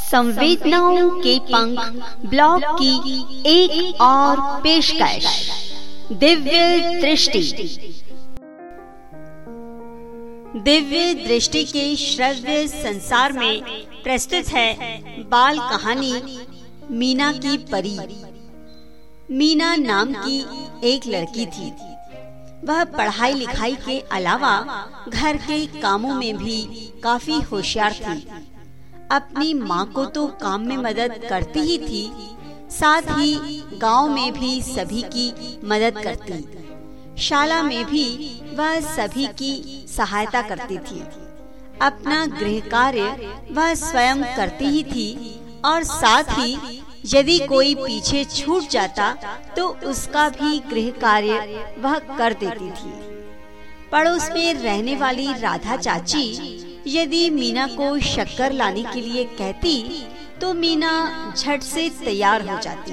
संवेदनाओं के पंख ब्लॉग की एक और पेशकश। दिव्य दृष्टि। दिव्य दृष्टि के श्रव्य संसार में प्रस्तुत है बाल कहानी मीना की परी। मीना नाम की एक लड़की थी। वह पढ़ाई लिखाई के अलावा घर के कामों में भी काफ़ी होशियार थी। अपनी माँ को तो काम में मदद करती ही थी साथ ही गाँव में भी सभी की मदद करती। शाला में भी वह सभी की सहायता करती थी। अपना गृह कार्य वह स्वयं करती ही थी और साथ ही यदि कोई पीछे छूट जाता तो उसका भी गृह कार्य वह कर देती थी। पड़ोस में रहने वाली राधा चाची यदि मीना को शक्कर लाने के लिए कहती तो मीना झट से तैयार हो जाती।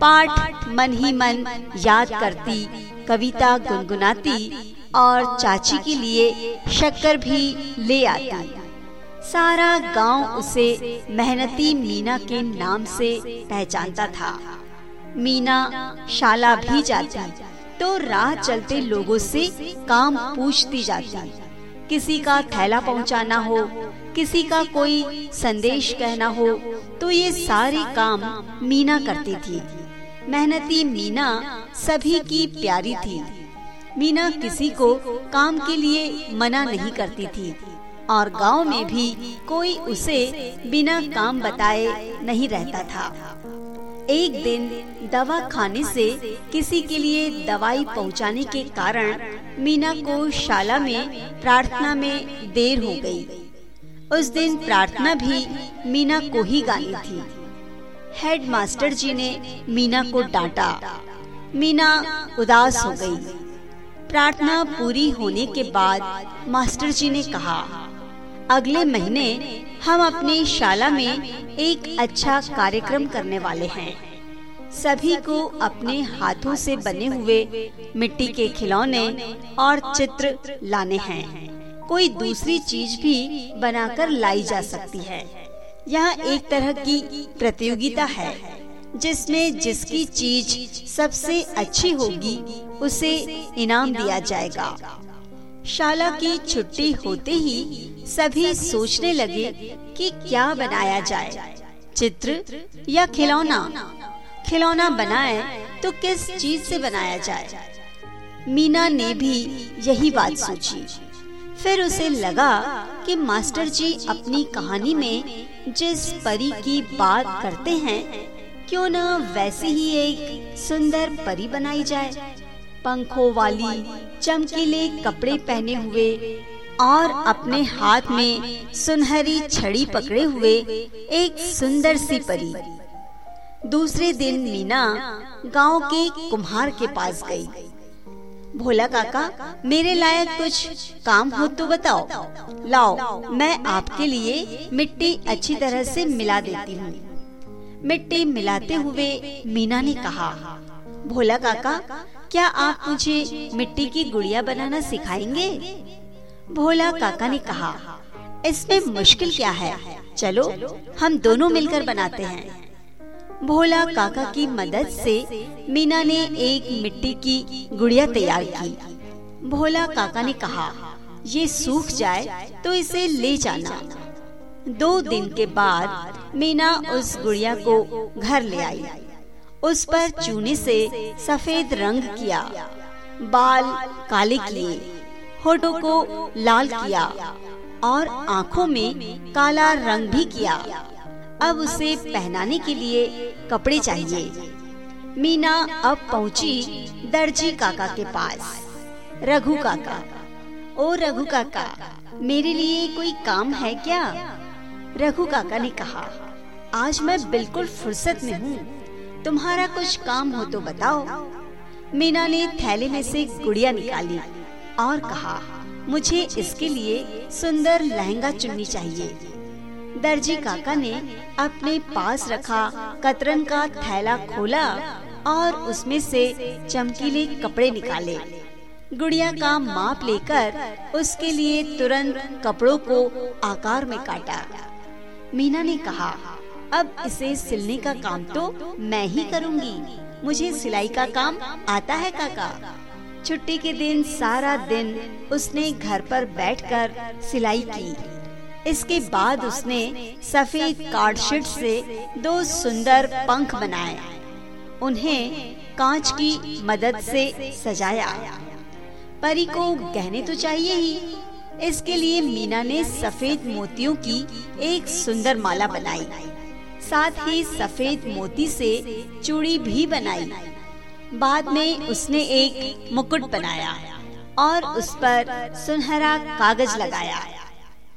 पाठ मन ही मन याद करती, कविता गुनगुनाती और चाची के लिए शक्कर भी ले आती। सारा गाँव उसे मेहनती मीना के नाम से पहचानता था। मीना शाला भी जाती तो राह चलते लोगों से काम पूछती जाती। किसी का थैला पहुंचाना हो, किसी का कोई संदेश कहना हो तो ये सारे काम मीना करती थी। मेहनती मीना सभी की प्यारी थी। मीना किसी को काम के लिए मना नहीं करती थी, और गाँव में भी कोई उसे बिना काम बताए नहीं रहता था। एक दिन दवा खाने से किसी के लिए दवाई पहुँचाने के कारण मीना को शाला में, प्रार्थना में देर हो गई। उस दिन प्रार्थना भी मीना को ही गानी थी हेड मास्टर जी ने मीना को डांटा मीना उदास हो गई। प्रार्थना पूरी होने के बाद मास्टर जी ने कहा अगले महीने हम अपनी शाला में एक अच्छा कार्यक्रम करने वाले हैं। सभी को अपने हाथों से बने हुए मिट्टी के खिलौने और चित्र लाने हैं। कोई दूसरी चीज़ भी बनाकर लाई जा सकती है। यह एक तरह की प्रतियोगिता है, जिसमें जिसकी चीज़ सबसे अच्छी होगी, उसे इनाम दिया जाएगा। शाला की छुट्टी होते ही सभी सोचने लगे कि क्या बनाया जाए। चित्र या खिलौना? खिलौना बनाए तो किस चीज़ से बनाया जाए? मीना ने भी यही बात सोची। फिर उसे लगा कि मास्टर जी अपनी कहानी में जिस परी की बात करते हैं, क्यों न वैसे ही एक सुंदर परी बनाई जाए। पंखों वाली चमकीले कपड़े पहने हुए और अपने हाथ में सुनहरी छड़ी पकड़े हुए एक सुंदर सी परी। दूसरे दिन मीना गाँव के कुम्हार के पास गई। भोला काका, मेरे लायक कुछ काम हो तो बताओ। लाओ, मैं आपके लिए मिट्टी अच्छी तरह से मिला देती हूँ। मिट्टी मिलाते हुए मीना ने कहा, भोला काका क्या आप मुझे मिट्टी की गुड़िया बनाना सिखाएँगे? भोला काका ने कहा, इसमें मुश्किल क्या है? चलो, हम दोनों मिलकर बनाते हैं। भोला काका की मदद से मीना ने एक मिट्टी की गुड़िया तैयार की। भोला काका ने कहा, ये सूख जाए तो इसे ले जाना। दो दिन के बाद मीना उस गुड़िया को घर ले आई। उस पर चूने से सफ़ेद रंग किया। बाल काले किए, होठों को लाल किया और आँखों में काला रंग भी किया। अब उसे पहनाने के लिए कपड़े चाहिए। मीना अब पहुँची दर्जी काका के पास। रघु काका, ओ रघु काका, मेरे लिए कोई काम है क्या? रघु काका ने कहा, आज मैं बिल्कुल फुर्सत में हूँ। तुम्हारा कुछ काम हो तो बताओ। मीना ने थैले में से गुड़िया निकाली और कहा, मुझे इसके लिए सुंदर लहंगा चुननी चाहिए। दर्जी काका ने अपने पास रखा कतरन का थैला खोला और उसमें से चमकीले कपड़े निकाले। गुड़िया का माप लेकर उसके लिए तुरंत कपड़ों को आकार में काटा। मीना ने कहा अब इसे सिलने का काम तो मैं ही करूँगी। मुझे सिलाई का काम आता है, काका। छुट्टी के दिन सारा दिन उसने घर पर बैठकर सिलाई की। इसके बाद उसने सफ़ेद कार्डशीट से दो सुंदर पंख बनाए। उन्हें कांच की मदद से सजाया। परी को गहने तो चाहिए ही। इसके लिए मीना ने सफ़ेद मोतियों की एक सुंदर माला बनाई। साथ ही सफ़ेद मोती से चूड़ी भी बनाई। बाद में उसने एक मुकुट बनाया और उस पर सुनहरा कागज़ लगाया।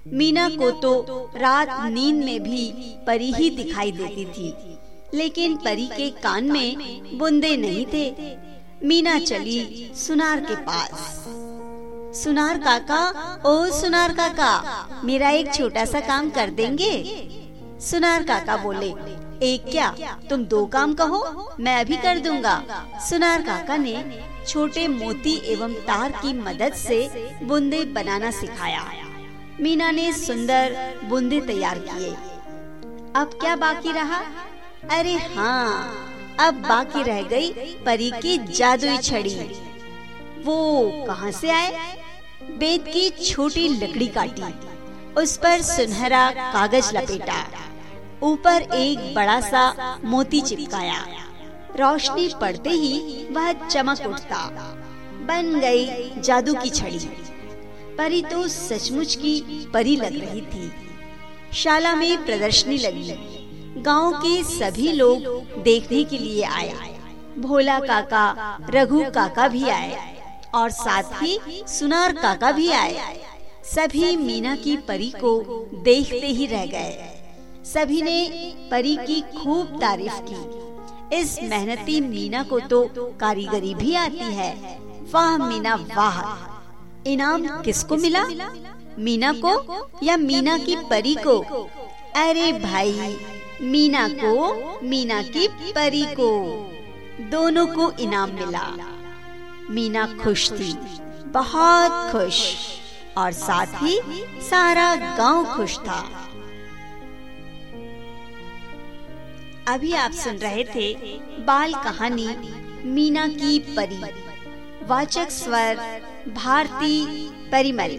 मीना को तो रात नींद में भी परी ही दिखाई देती थी, लेकिन परी के कान में बुंदे नहीं थे। मीना चली सुनार के पास। सुनार काका, ओ सुनार काका, मेरा एक छोटा सा काम कर देंगे? सुनार काका बोले, एक क्या? तुम दो काम कहो, मैं अभी कर दूँगा। सुनार काका ने छोटे मोती एवं तार की मदद से बूंदे बनाना सिखाया। मीना ने सुंदर बूंदे तैयार किए। अब क्या बाकी रहा? अरे हाँ अब बाकी रह गई परी की जादुई छड़ी। वो कहाँ से आए? बेत की छोटी लकड़ी काटी। उस पर सुनहरा कागज़ लपेटा। ऊपर एक बड़ा सा मोती चिपकाया। रोशनी पड़ते ही वह चमक उठता। बन गई जादू की छड़ी। परी तो सचमुच की परी लग रही थी। शाला में प्रदर्शनी लगी। गाँव के सभी लोग देखने के लिए आए। भोला काका, रघु काका भी आए। और साथ ही सुनार काका भी आए। सभी मीना की परी को देखते ही रह गए। सभी ने परी की खूब तारीफ़ की। इस मेहनती मीना को तो कारीगरी भी आती है। वाह मीना, वाह। इनाम किसको मिला? मीना को या मीना की परी को? अरे भाई, मीना को, मीना की परी को। दोनों को इनाम मिला। मीना खुश थी, बहुत खुश। और साथ ही सारा गाँव खुश था। अभी आप सुन रहे थे बाल कहानी मीना की परी। वाचक स्वर भारती परिमल।